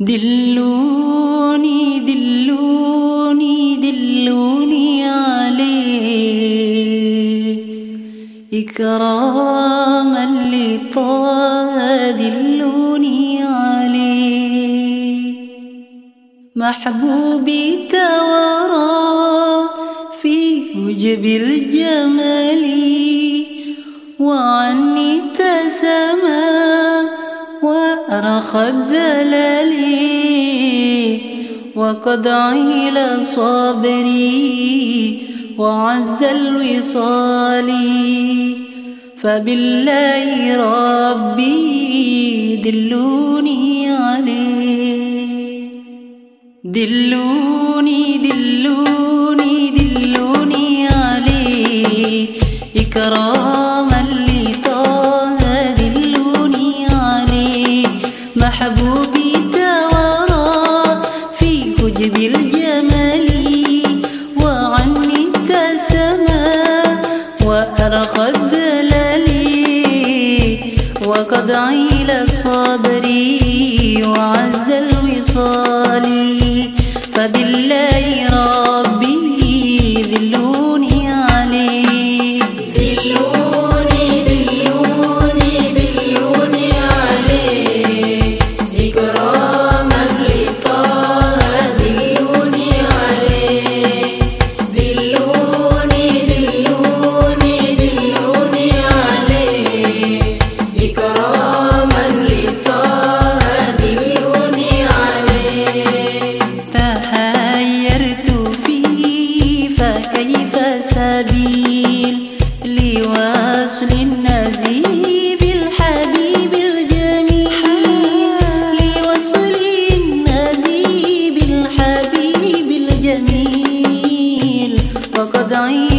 دلوني دلوني دلوني عليه إكراما لطه دلوني عليه محبوبي توارى في وجب الجمال. رخ الدلال وقد عيل صبري وعز الوصال فبالله ربي دلوني عليه. دلوني محبوبي توارى في حجب الجمال وعني تسمى وأرخى الدلال وقد عين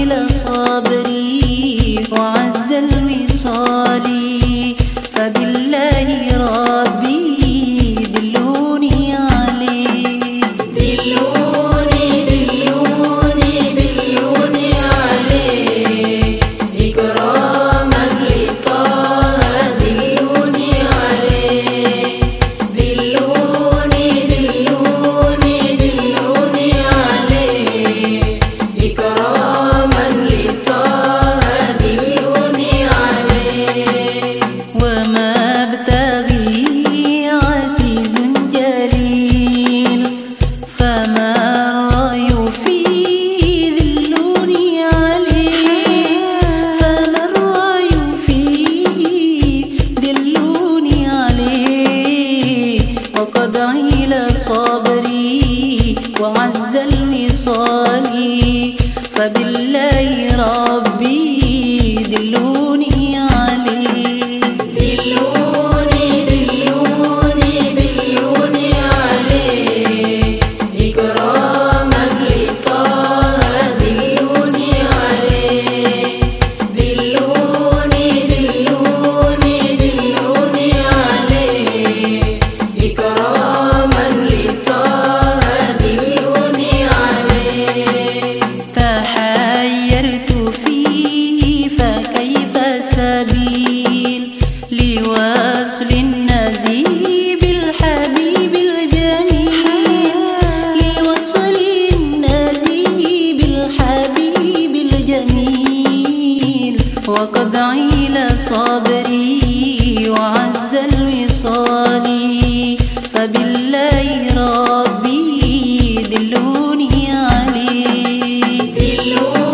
إلى صبري وعلى ولا يربي دلوقتي Lord.